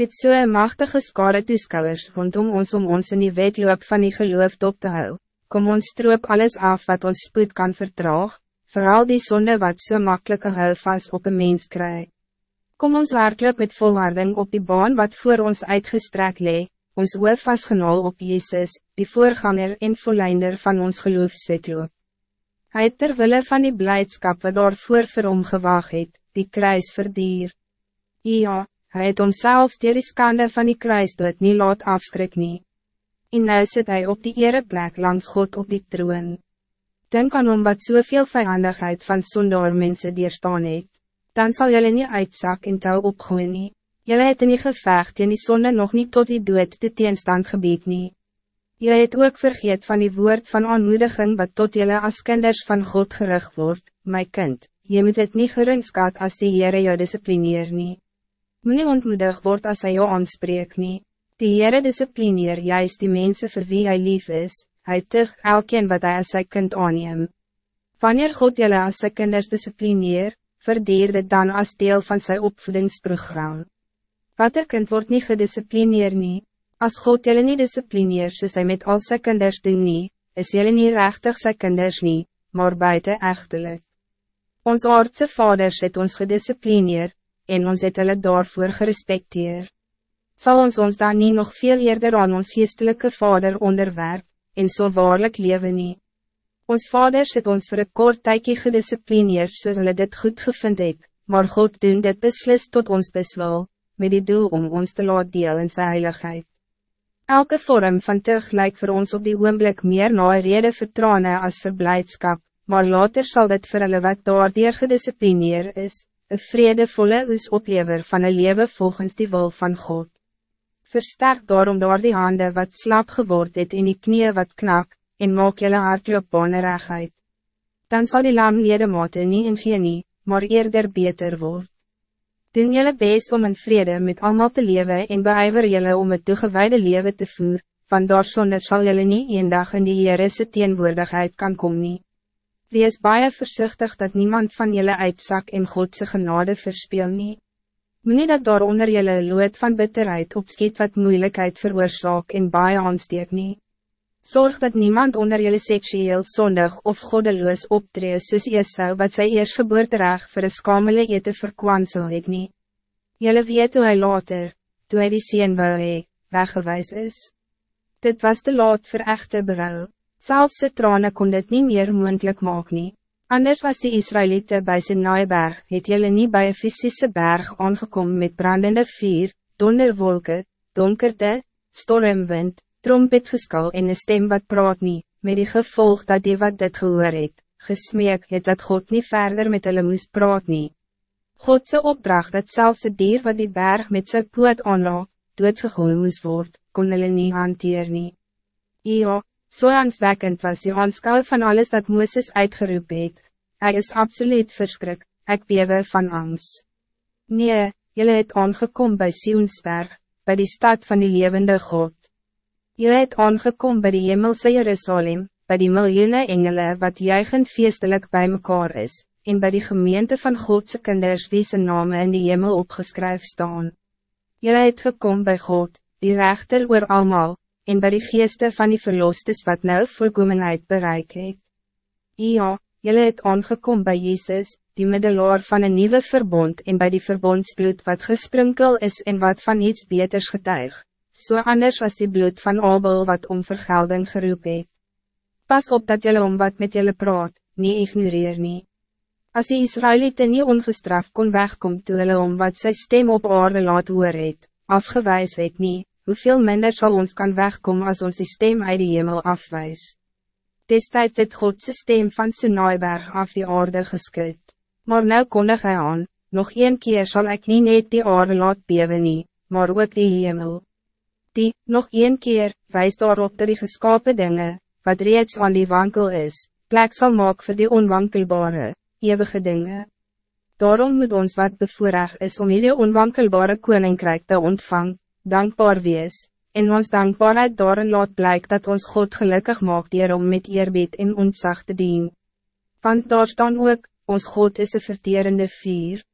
Met zo'n so machtige skare toeskouwers rondom ons om ons in die wetloop van die geloof op te hou, kom ons stroop alles af wat ons spoed kan vertraag, vooral die zonde wat so makkelijk een houvast op een mens krijgt. Kom ons hardloop met volharding op die baan wat voor ons uitgestrek lee, ons hoof vastgenol op Jezus, die voorganger en volleinder van ons geloofswetloop. Hij het terwille van die blijdschap wat daarvoor vir hom gewaag het, die kruis verdier. Ja, hij het homself dier die skande van die kruisdood nie laat afskrik nie. En nou sit hy op die ereplek langs God op die troon. Denk aan hom wat soveel vijandigheid van sondaar mense dierstaan het, dan zal jullie niet uitzak en touw opgooi nie. Jylle het in die gevecht en die sonde nog niet tot die dood te teenstand gebied nie. Jylle het ook vergeet van die woord van aanmoediging wat tot jullie als kinders van God gerig wordt, my kind, je moet het niet geringskat als die Heere jou disciplineer nie. Moe ontmoedig word als hij jou aanspreek nie. Die Heere disciplineer juist die mensen voor wie hij lief is, hij tug elkeen wat hij als sy kind aanneem. Wanneer God jullie als sy kinders disciplineer, verdeer dit dan als deel van zijn opvoedingsprogramma. Wat er kind wordt niet gedisciplineerd nie, als God jullie niet disciplineer soos hy met al sy kinders doen nie, is jullie niet rechtig sy kinders nie, maar buiten echtelijk. Ons aardse vaders het ons gedisciplineerd, en ons het hulle daarvoor gerespecteer. Zal ons ons dan niet nog veel eerder aan ons geestelijke vader onderwerp, en zo so waarlijk leven nie? Ons vaders het ons voor een kort tijdje gedisciplineerd soos hulle dit goed gevind het, maar God doen dit beslis tot ons beswil, met die doel om ons te laat deel in sy heiligheid. Elke vorm van tug lijkt voor ons op die oomblik meer na rede vertrouwen als verblijdschap, maar later zal dit vir hulle wat daardier gedisciplineer is, een vredevolle oes oplever van een leven volgens die wil van God. Versterk daarom door die handen wat slap geword het in die knieën wat knak, en maak jylle hartloop baneregheid. Dan zal die lam ledemate nie ingeen nie, maar eerder beter word. Doen jylle bees om in vrede met allemaal te leven en beijver jylle om het toegewijde leven te voer, van daar sonde sal jylle nie een dag in die Heerese teenwoordigheid kan komen. Wees baie voorzichtig dat niemand van jullie uitzak en Godse genade verspeel nie. Meneer dat daar onder jullie lood van bitterheid opskiet wat moeilijkheid veroorzaak en baie aansteek nie. Zorg dat niemand onder jullie seksueel zondig of goddeloos optree soos Esau wat sy eers geboorterecht vir een skamele ete verkwansel het nie. Jullie weet hoe hy later, toe hy die sien wou hee, weggewijs is. Dit was te laat voor echte berouw. Zelfs de tranen kon dit niet meer moeilijk maken. Anders was die Israëlieten bij zijn naaiberg, het jullie niet bij een fysische berg aangekomen met brandende vuur, donderwolken, donkerte, stormwind, trompetgeskal en een stem wat praat niet, met die gevolg dat die wat dit gehoor het, gesmeek het dat God niet verder met hulle moest praat nie. Godse opdracht dat zelfs het dier wat die berg met zijn poot aanlaat, doodgegooi moest word, kon hulle nie hanteer nie. Ja, So angstwekkend was die aanskou van alles dat Mooses uitgeroep het. Hy is absoluut verskrik, ek bewe van angst. Nee, jullie het aangekom bij Sionsberg, bij die stad van die levende God. Jullie het aangekom bij die hemelse Jerusalem, bij die miljoenen engelen wat juichend feestelijk bij mekaar is, en bij die gemeente van Godse kinders wie zijn namen in die hemel opgeskryf staan. Jullie het gekom bij God, die rechter oor allemaal, en bij die geeste van die verlostes wat nou voorkomenheid bereik het. Ja, jylle het aangekom bij Jezus, die middelaar van een nieuwe verbond en bij die verbondsbloed wat gesprinkel is en wat van iets beters getuig, so anders als die bloed van Abel wat om vergelding geroep het. Pas op dat jylle om wat met jylle praat, nie ignoreer nie. As die Israëlieten nie ongestraf kon wegkom toe hulle om wat sy stem op aarde laat hoor het, afgewijs het nie, hoeveel minder zal ons kan wegkomen als ons stem uit die hemel afwijs. Destijds het Godse stem van zijn naaiberg af die aarde geskud. Maar nou kondig hy aan, nog een keer zal ik niet net die aarde laat bewe nie, maar ook die hemel. Die, nog een keer, wijst daarop dat die geskapen dingen, wat reeds aan die wankel is, plek zal maak voor die onwankelbare, eeuwige dingen. Daarom moet ons wat bevoorrecht is om die onwankelbare koninkrijk te ontvangen dankbaar wees, en ons dankbaarheid daarin laat blijk dat ons God gelukkig maakt dier om met eerbied en ontzag te dien. Want daar staan ook, ons God is een verterende vier.